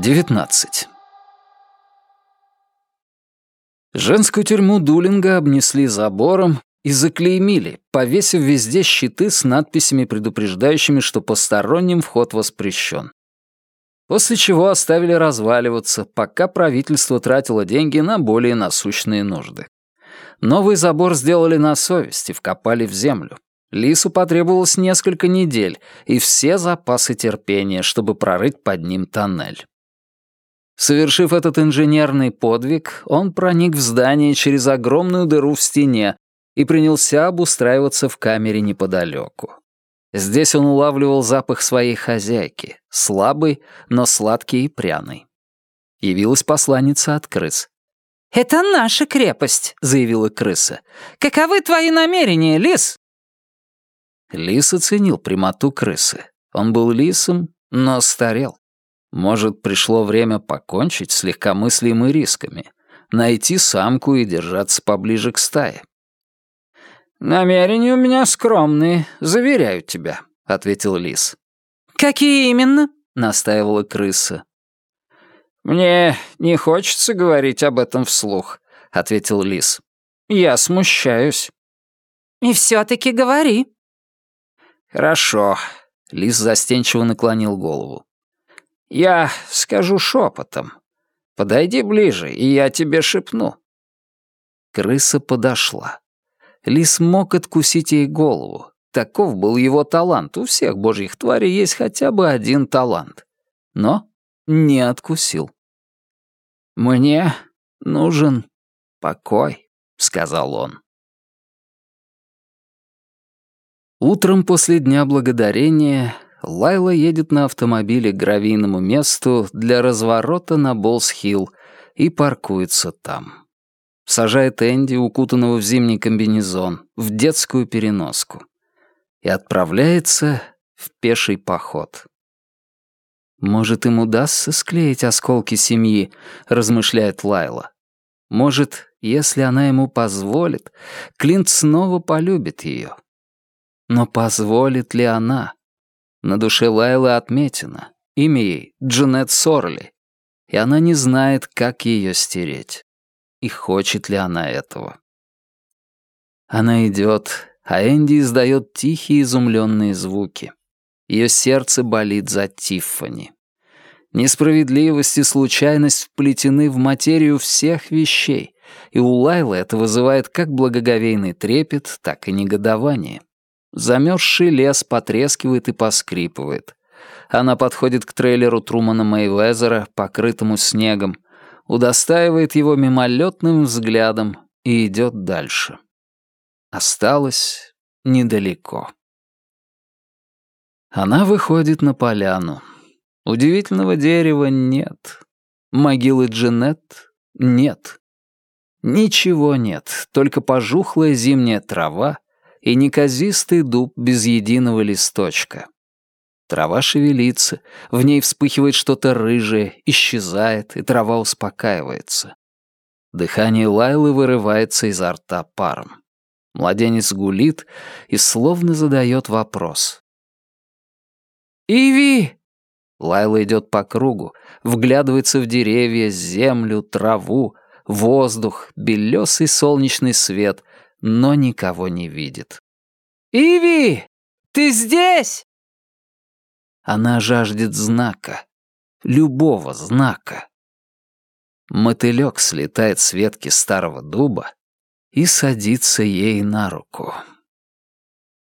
19. Женскую тюрьму Дулинга обнесли забором и заклеймили, повесив везде щиты с надписями, предупреждающими, что посторонним вход воспрещен. После чего оставили разваливаться, пока правительство тратило деньги на более насущные нужды. Новый забор сделали на совесть и вкопали в землю. Лису потребовалось несколько недель и все запасы терпения, чтобы прорыть под ним тоннель. Совершив этот инженерный подвиг, он проник в здание через огромную дыру в стене и принялся обустраиваться в камере неподалеку. Здесь он улавливал запах своей хозяйки, слабый, но сладкий и пряный. Явилась посланница от крыс. «Это наша крепость», — заявила крыса. «Каковы твои намерения, лис?» Лис оценил прямоту крысы. Он был лисом, но старел. Может, пришло время покончить с легкомыслием и рисками, найти самку и держаться поближе к стае. «Намерения у меня скромные, заверяю тебя», — ответил лис. «Какие именно?» — настаивала крыса. «Мне не хочется говорить об этом вслух», — ответил лис. «Я смущаюсь». «И все-таки говори», «Хорошо», — лис застенчиво наклонил голову. «Я скажу шепотом. Подойди ближе, и я тебе шепну». Крыса подошла. Лис мог откусить ей голову. Таков был его талант. У всех божьих тварей есть хотя бы один талант. Но не откусил. «Мне нужен покой», — сказал он. Утром после Дня Благодарения Лайла едет на автомобиле к гравийному месту для разворота на Болс-Хилл и паркуется там. Сажает Энди, укутанного в зимний комбинезон, в детскую переноску. И отправляется в пеший поход. «Может, им удастся склеить осколки семьи», — размышляет Лайла. «Может, если она ему позволит, Клинт снова полюбит ее, но позволит ли она? На душе Лайлы отметина. Имя ей — Джанет Сорли. И она не знает, как ее стереть. И хочет ли она этого. Она идет, а Энди издает тихие изумленные звуки. Ее сердце болит за Тиффани. Несправедливость и случайность вплетены в материю всех вещей, и у Лайлы это вызывает как благоговейный трепет, так и негодование. Замерзший лес потрескивает и поскрипывает. Она подходит к трейлеру Трумана Мэйвезера, покрытому снегом, удостаивает его мимолетным взглядом и идет дальше. Осталось недалеко. Она выходит на поляну. Удивительного дерева нет. Могилы Джанет нет. Ничего нет, только пожухлая зимняя трава и неказистый дуб без единого листочка. Трава шевелится, в ней вспыхивает что-то рыжее, исчезает, и трава успокаивается. Дыхание Лайлы вырывается изо рта паром. Младенец гулит и словно задает вопрос. «Иви!» Лайла идет по кругу, вглядывается в деревья, землю, траву, воздух, белесый солнечный свет, но никого не видит. «Иви, ты здесь?» Она жаждет знака, любого знака. Мотылек слетает с ветки старого дуба и садится ей на руку.